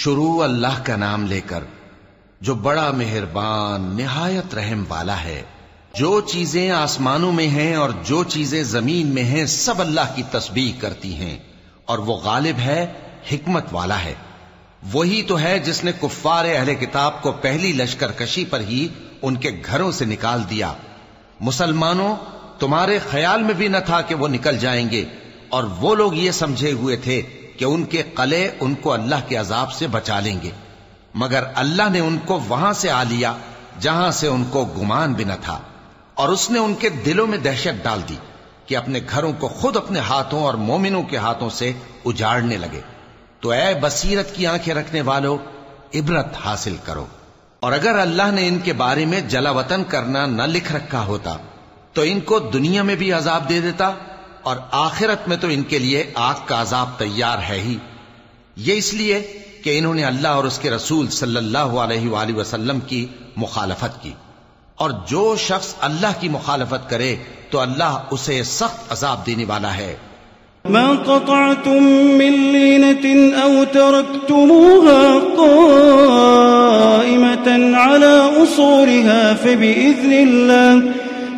شروع اللہ کا نام لے کر جو بڑا مہربان، نہایت رحم والا ہے۔ جو چیزیں آسمانوں میں ہیں اور جو چیزیں زمین میں ہیں، سب اللہ کی تسبیح کرتی ہیں۔ اور وہ غالب ہے، حکمت والا ہے۔ وہی تو ہے جس نے کفار اہل کتاب کو پہلی لشکر کشی پر ہی ان کے گھروں سے نکال دیا۔ مسلمانوں، تمہارے خیال میں بھی نہ تھا کہ وہ نکل جائیں گے۔ اور وہ لوگ یہ سمجھے ہوئے تھے کہ ان کے قلعے ان کو اللہ کے عذاب سے بچا لیں گے۔ مگر اللہ نے ان کو وہاں سے آ لیا جہاں سے ان کو گمان بھی نہ تھا۔ اور اس نے ان کے دلوں میں دہشت ڈال دی کہ اپنے گھروں کو خود اپنے ہاتھوں اور مومنوں کے ہاتھوں سے اجاڑنے لگے۔ تو اے بصیرت کی آنکھیں رکھنے والو، عبرت حاصل کرو۔ اور اگر اللہ نے ان کے بارے میں جلا وطن کرنا نہ لکھ رکھا ہوتا، تو ان کو دنیا میں بھی عذاب دے دیتا۔ اور آخرت میں تو ان کے لیے آگ کا عذاب تیار ہے ہی۔ یہ اس لیے کہ انہوں نے اللہ اور اس کے رسول صلی اللہ علیہ وآلہ وسلم کی مخالفت کی۔ اور جو شخص اللہ کی مخالفت کرے تو اللہ اسے سخت عذاب دینے والا ہے۔ ما قطعتم من لينة أو تركتموها قائمة على أصولها فبإذن الله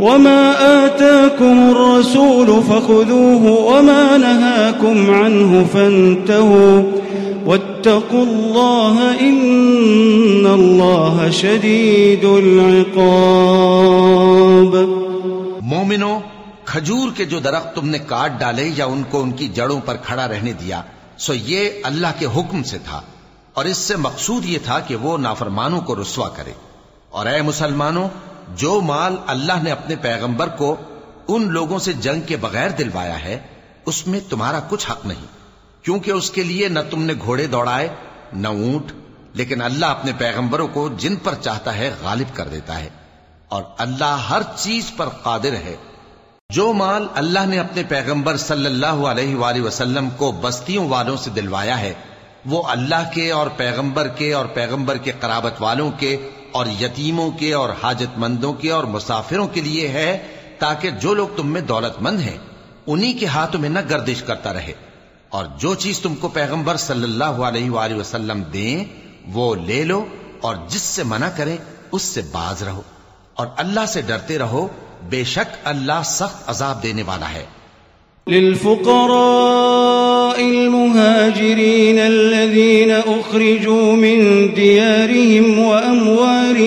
وما آتاكم الرسول فخذوه وما نهاكم عنه فانتهوا واتقوا الله إن الله شديد العقاب مومنو، کھجور کے جو درخت تم نے کاٹ ڈالے یا ان کو ان کی جڑوں پر کھڑا رہنے دیا، سو یہ اللہ کے حکم سے تھا۔ اور اس سے مقصود یہ تھا کہ وہ نافرمانوں کو رسوا کرے۔ اور اے مسلمانوں جو مال اللہ نے اپنے پیغمبر کو ان لوگوں سے جنگ کے بغیر دلوایا ہے، اس میں تمہارا کچھ حق نہیں۔ کیونکہ اس کے لیے نہ تم نے گھوڑے دوڑائے، نہ اونٹ، لیکن اللہ اپنے پیغمبروں کو جن پر چاہتا ہے غالب کر دیتا ہے۔ اور اللہ ہر چیز پر قادر ہے۔ جو مال اللہ نے اپنے پیغمبر صلی اللہ علیہ وآلہ وسلم کو بستیوں والوں سے دلوایا ہے، وہ اللہ کے اور پیغمبر کے اور پیغمبر کے قرابت والوں کے اور یتیموں کے اور حاجت مندوں کے اور مسافروں کے لیے ہے تاکہ جو لوگ تم میں دولت مند ہیں، انہی کے ہاتھوں میں نہ گردش کرتا رہے۔ اور جو چیز تم کو پیغمبر صلی اللہ علیہ وآلہ وسلم دیں، وہ لے لو اور جس سے منع کرے، اس سے باز رہو۔ اور اللہ سے ڈرتے رہو، بے شک اللہ سخت عذاب دینے والا ہے۔ للفقراء المهاجرين الذين أخرجوا من ديارهم وأموالهم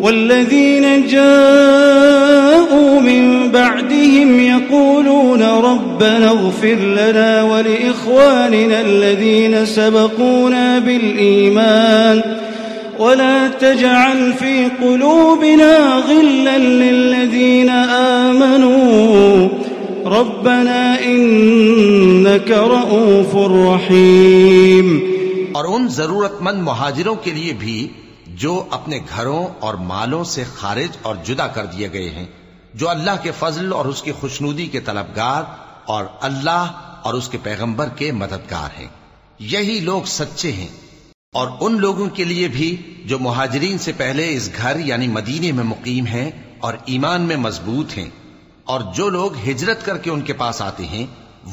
والذين جاءوا من بعدهم يقولون ربنا اغفر لنا ولإخواننا الذين سبقونا بالإيمان ولا تجعل في قلوبنا غلا للذين آمنوا ربنا إنك رؤوف رحيم اور ان ضرورت مند مہاجروں کے لیے بھی جو اپنے گھروں اور مالوں سے خارج اور جدا کر دیے گئے ہیں، جو اللہ کے فضل اور اس کی خوشنودی کے طلبگار اور اللہ اور اس کے پیغمبر کے مددگار ہیں۔ یہی لوگ سچے ہیں۔ اور ان لوگوں کے لیے بھی جو مہاجرین سے پہلے اس گھر یعنی مدینے میں مقیم ہیں اور ایمان میں مضبوط ہیں۔ اور جو لوگ ہجرت کر کے ان کے پاس آتے ہیں،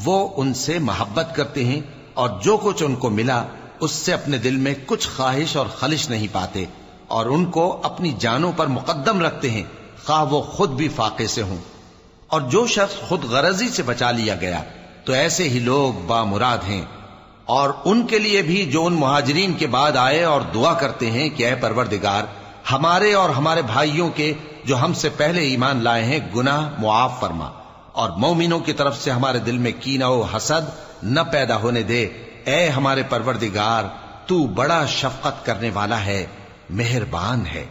وہ ان سے محبت کرتے ہیں اور جو کچھ ان کو ملا اس سے اپنے دل میں کچھ خواہش اور خلش نہیں پاتے اور ان کو اپنی جانوں پر مقدم رکھتے ہیں، خواہ وہ خود بھی فاقے سے ہوں۔ اور جو شخص خود غرضی سے بچا لیا گیا، تو ایسے ہی لوگ با مراد ہیں۔ اور ان کے لیے بھی جو ان مہاجرین کے بعد آئے اور دعا کرتے ہیں کہ اے پروردگار، ہمارے اور ہمارے بھائیوں کے جو ہم سے پہلے ایمان لائے ہیں، گناہ معاف فرما۔ اور مومنوں کی طرف سے ہمارے دل میں کینہ و حسد نہ پیدا ہونے دے۔ اے ہمارے پروردگار تو بڑا شفقت کرنے والا ہے مہربان ہے۔